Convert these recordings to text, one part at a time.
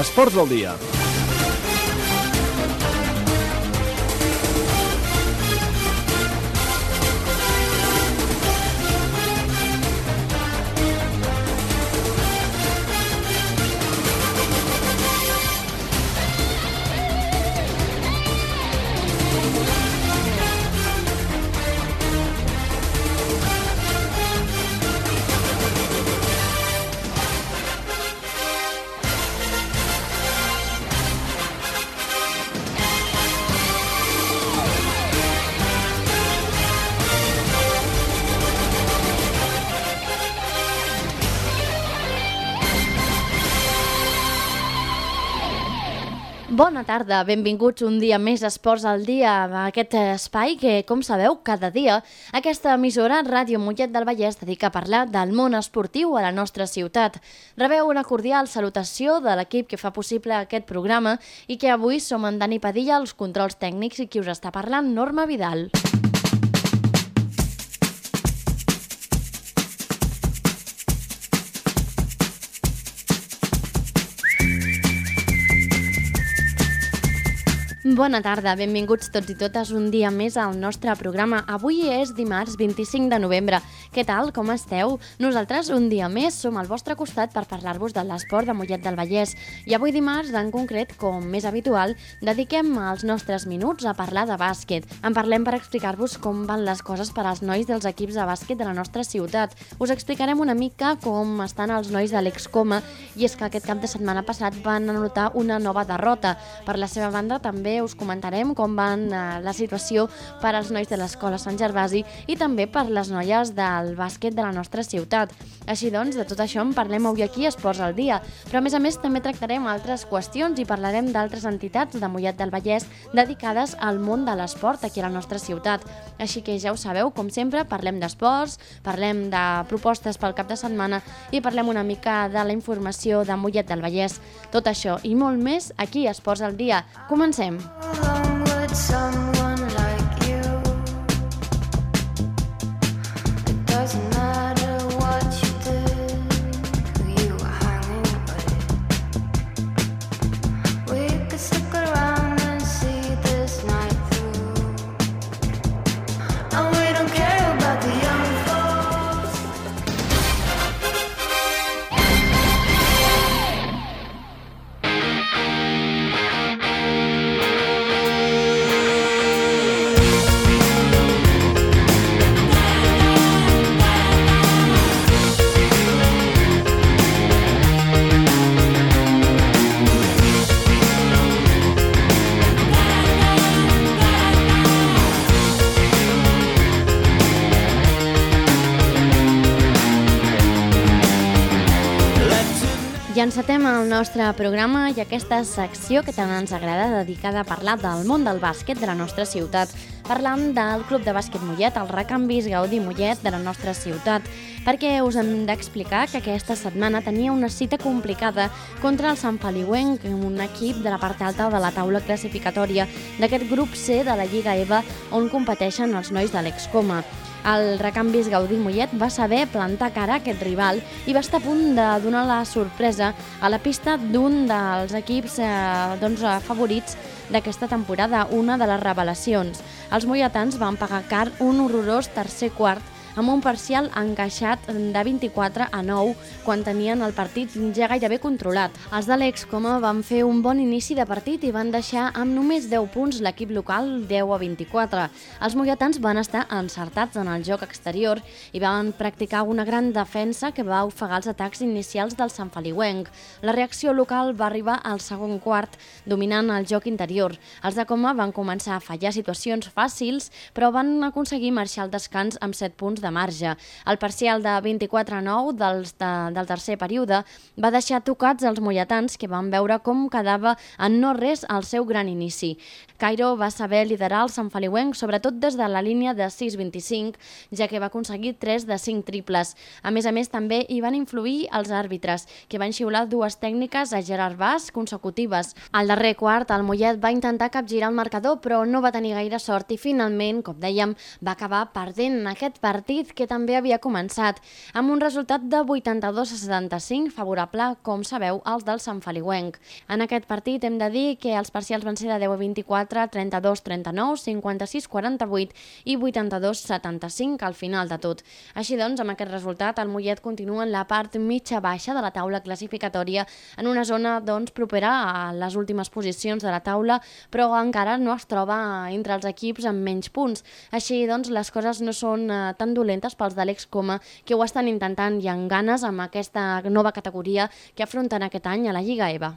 Esports del dia. Bona tarda, benvinguts un dia més a Esports al Dia, a aquest espai que, com sabeu, cada dia aquesta emissora Ràdio Mollet del Vallès dedica a parlar del món esportiu a la nostra ciutat. Rebeu una cordial salutació de l'equip que fa possible aquest programa i que avui som en Dani Padilla, els controls tècnics i qui us està parlant, Norma Vidal. Bona tarda, benvinguts tots i totes un dia més al nostre programa. Avui és dimarts 25 de novembre. Què tal, com esteu? Nosaltres un dia més som al vostre costat per parlar-vos de l'esport de Mollet del Vallès. I avui dimarts, en concret, com més habitual, dediquem els nostres minuts a parlar de bàsquet. En parlem per explicar-vos com van les coses per als nois dels equips de bàsquet de la nostra ciutat. Us explicarem una mica com estan els nois de l'Excoma i és que aquest cap de setmana passat van anotar una nova derrota. Per la seva banda, també us comentarem com van eh, la situació per als nois de l'Escola Sant Gervasi i també per les noies del bàsquet de la nostra ciutat. Així doncs, de tot això en parlem avui aquí a Esports al Dia, però a més a més també tractarem altres qüestions i parlarem d'altres entitats de Mollet del Vallès dedicades al món de l'esport aquí a la nostra ciutat. Així que ja ho sabeu, com sempre, parlem d'esports, parlem de propostes pel cap de setmana i parlem una mica de la informació de Mollet del Vallès. Tot això i molt més aquí a Esports al Dia. Comencem! along encetem el nostre programa i aquesta secció que tant ens agrada dedicada a parlar del món del bàsquet de la nostra ciutat, parlant del Club de Bàsquet Mollet, el Recanvis Gaudí Mollet de la nostra ciutat, perquè us hem d'explicar que aquesta setmana tenia una cita complicada contra el Sant Feliuenc, un equip de la part alta de la taula classificatòria d'aquest grup C de la Lliga EVA on competeixen els nois de l'Excoma. El recanvis Gaudí Mollet va saber plantar cara a aquest rival i va estar a punt de donar la sorpresa a la pista d'un dels equips eh, doncs, favorits d'aquesta temporada, una de les revelacions. Els molletans van pagar car un horrorós tercer quart amb un parcial encaixat de 24 a 9 quan tenien el partit ja gairebé controlat. Els de l'Excoma van fer un bon inici de partit i van deixar amb només 10 punts l'equip local 10 a 24. Els molletans van estar encertats en el joc exterior i van practicar una gran defensa que va ofegar els atacs inicials del Sant Feliuenc. La reacció local va arribar al segon quart, dominant el joc interior. Els de Coma van començar a fallar situacions fàcils, però van aconseguir marxar al descans amb 7 punts de marge. El parcial de 24 a 9 dels de, del tercer període va deixar tocats els molletans que van veure com quedava en no res el seu gran inici. Cairo va saber liderar el Sant Feliuenc, sobretot des de la línia de 6-25, ja que va aconseguir 3 de 5 triples. A més a més, també hi van influir els àrbitres, que van xiular dues tècniques a Gerard Bas consecutives. Al darrer quart, el Mollet va intentar capgirar el marcador, però no va tenir gaire sort i finalment, com dèiem, va acabar perdent aquest partit partit que també havia començat, amb un resultat de 82 a 75 favorable, com sabeu, als del Sant Feliuenc. En aquest partit hem de dir que els parcials van ser de 10 a 24, 32 39, 56 48 i 82 75 al final de tot. Així doncs, amb aquest resultat, el Mollet continua en la part mitja-baixa de la taula classificatòria, en una zona doncs, propera a les últimes posicions de la taula, però encara no es troba entre els equips amb menys punts. Així doncs, les coses no són eh, tan dolentes pels de l'Excoma, que ho estan intentant i amb ganes amb aquesta nova categoria que afronten aquest any a la Lliga EVA.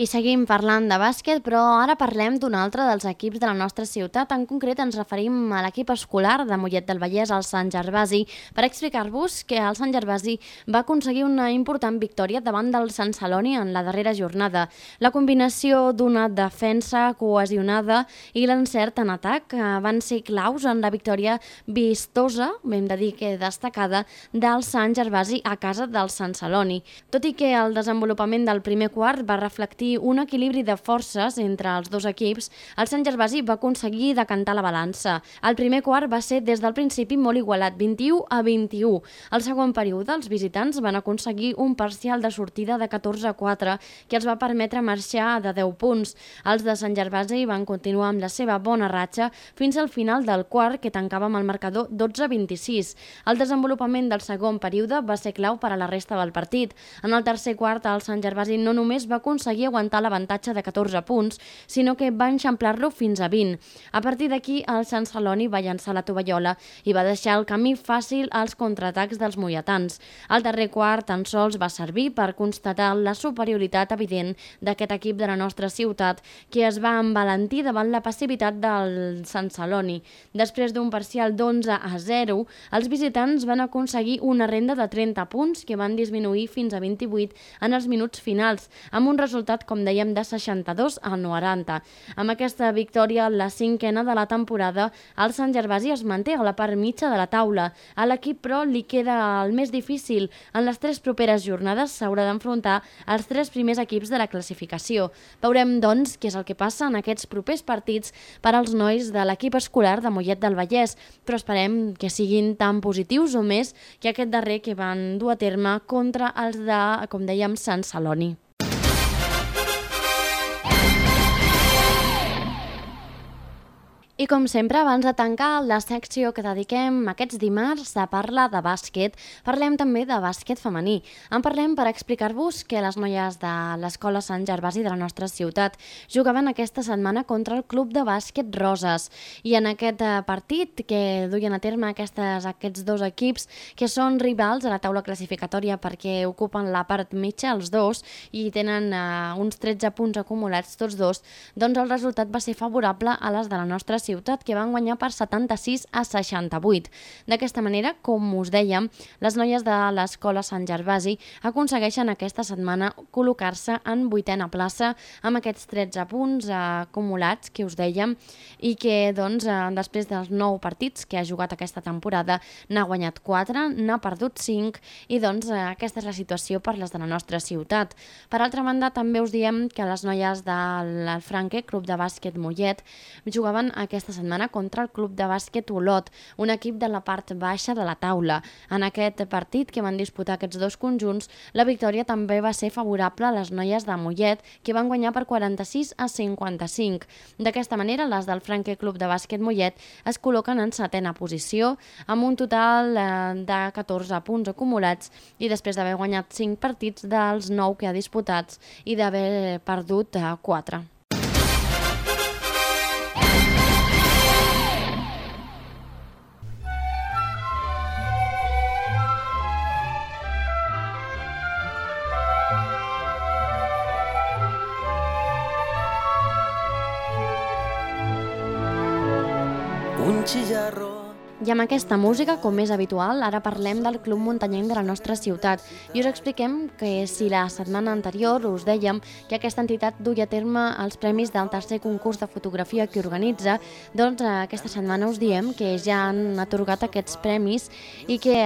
I seguim parlant de bàsquet, però ara parlem d'un altre dels equips de la nostra ciutat. En concret ens referim a l'equip escolar de Mollet del Vallès, el Sant Gervasi, per explicar-vos que el Sant Gervasi va aconseguir una important victòria davant del Sant Celoni en la darrera jornada. La combinació d'una defensa cohesionada i l'encert en atac eh, van ser claus en la victòria vistosa, hem de dir que destacada, del Sant Gervasi a casa del Sant Celoni. Tot i que el desenvolupament del primer quart va reflectir un equilibri de forces entre els dos equips, el Sant Gervasi va aconseguir decantar la balança. El primer quart va ser des del principi molt igualat, 21 a 21. Al segon període, els visitants van aconseguir un parcial de sortida de 14 a 4, que els va permetre marxar de 10 punts. Els de Sant Gervasi van continuar amb la seva bona ratxa fins al final del quart, que tancava amb el marcador 12 a 26. El desenvolupament del segon període va ser clau per a la resta del partit. En el tercer quart, el Sant Gervasi no només va aconseguir aguantar l'avantatge de 14 punts, sinó que va enxamplar-lo fins a 20. A partir d'aquí, el Sant Celoni va llançar la tovallola i va deixar el camí fàcil als contraatacs dels mulletans. El darrer quart tan sols va servir per constatar la superioritat evident d'aquest equip de la nostra ciutat, que es va envalentir davant la passivitat del Sant Celoni. Després d'un parcial d'11 a 0, els visitants van aconseguir una renda de 30 punts que van disminuir fins a 28 en els minuts finals, amb un resultat, com dèiem, de 62 a 90. Amb aquesta victòria, la cinquena de la temporada, el Sant Gervasi es manté a la part mitja de la taula. A l'equip, però, li queda el més difícil. En les tres properes jornades s'haurà d'enfrontar als tres primers equips de la classificació. Veurem, doncs, què és el que passa en aquests propers partits per als nois de l'equip escolar de Mollet del Vallès, però esperem que siguin tan positius o més que aquest darrer que van dur a terme contra els de, com dèiem, Sant Celoni. I com sempre, abans de tancar la secció que dediquem aquests dimarts a parlar de bàsquet, parlem també de bàsquet femení. En parlem per explicar-vos que les noies de l'Escola Sant Gervasi de la nostra ciutat jugaven aquesta setmana contra el Club de Bàsquet Roses. I en aquest eh, partit que duien a terme aquestes, aquests dos equips, que són rivals a la taula classificatòria perquè ocupen la part mitja, els dos, i tenen uh, uns 13 punts acumulats tots dos, doncs el resultat va ser favorable a les de la nostra ciutat, que van guanyar per 76 a 68. D'aquesta manera, com us dèiem, les noies de l'Escola Sant Gervasi aconsegueixen aquesta setmana col·locar-se en vuitena plaça amb aquests 13 punts eh, acumulats que us dèiem i que doncs, eh, després dels 9 partits que ha jugat aquesta temporada n'ha guanyat 4, n'ha perdut 5 i doncs eh, aquesta és la situació per les de la nostra ciutat. Per altra banda, també us diem que les noies del Franque, Club de Bàsquet Mollet, jugaven aquesta setmana contra el Club de Bàsquet Olot, un equip de la part baixa de la taula. En aquest partit que van disputar aquests dos conjunts, la victòria també va ser favorable a les noies de Mollet, que van guanyar per 46 a 55. D'aquesta manera, les del Franque Club de Bàsquet Mollet es col·loquen en setena posició, amb un total eh, de 14 punts acumulats i després d'haver guanyat 5 partits dels 9 que ha disputats i d'haver perdut 4. Un chillarro I amb aquesta música, com és habitual, ara parlem del Club Muntanyenc de la nostra ciutat i us expliquem que si la setmana anterior us dèiem que aquesta entitat duia a terme els premis del tercer concurs de fotografia que organitza, doncs eh, aquesta setmana us diem que ja han atorgat aquests premis i que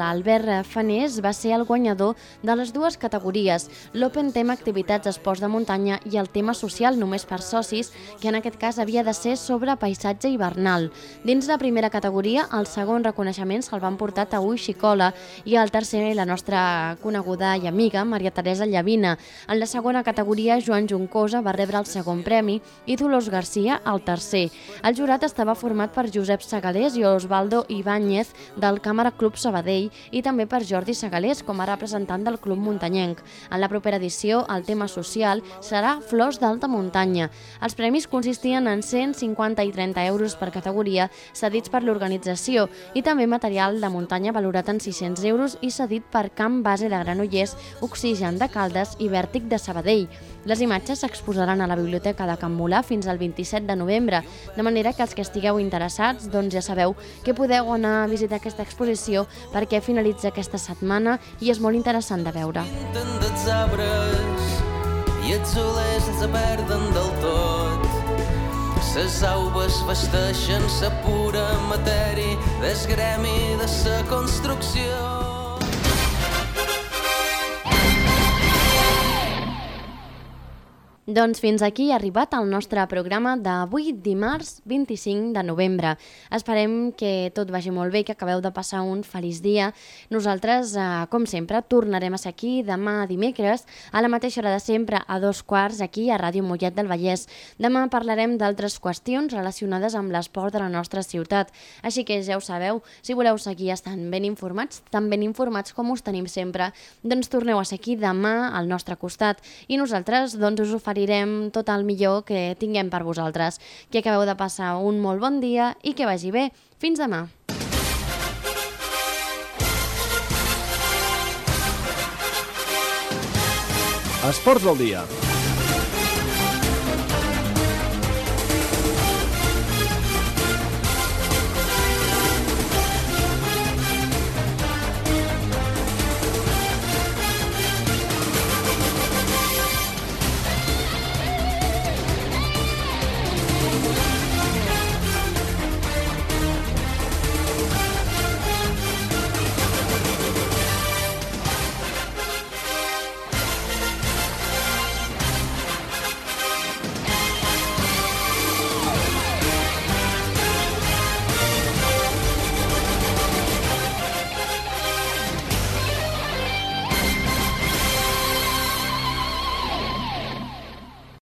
l'Albert Fanés va ser el guanyador de les dues categories, l'Open Tema Activitats Esports de Muntanya i el tema social només per socis, que en aquest cas havia de ser sobre paisatge hivernal. Dins la primera categoria categoria, el segon reconeixement se'l van portar Taú Xicola i el tercer la nostra coneguda i amiga Maria Teresa Llavina. En la segona categoria, Joan Juncosa va rebre el segon premi i Dolors Garcia el tercer. El jurat estava format per Josep Segalés i Osvaldo Ibáñez del Càmera Club Sabadell i també per Jordi Segalés com a representant del Club Muntanyenc. En la propera edició, el tema social serà Flors d'alta muntanya. Els premis consistien en 150 i 30 euros per categoria, cedits per l'organització climatització i també material de muntanya valorat en 600 euros i cedit per Camp Base de Granollers, Oxigen de Caldes i Vèrtic de Sabadell. Les imatges s'exposaran a la Biblioteca de Can Molà fins al 27 de novembre, de manera que els que estigueu interessats doncs ja sabeu que podeu anar a visitar aquesta exposició perquè finalitza aquesta setmana i és molt interessant de veure. i els solers se perden del tot. Ses auves vesteixen sa pura matèria del gremi de sa construcció. Doncs fins aquí ha arribat el nostre programa d'avui, dimarts 25 de novembre. Esperem que tot vagi molt bé, que acabeu de passar un feliç dia. Nosaltres, eh, com sempre, tornarem a ser aquí demà dimecres, a la mateixa hora de sempre, a dos quarts, aquí a Ràdio Mollet del Vallès. Demà parlarem d'altres qüestions relacionades amb l'esport de la nostra ciutat. Així que ja ho sabeu, si voleu seguir estant ben informats, tan ben informats com us tenim sempre, doncs torneu a ser aquí demà al nostre costat. I nosaltres doncs, us oferim oferirem tot el millor que tinguem per vosaltres. Que acabeu de passar un molt bon dia i que vagi bé. Fins demà. Esports del dia.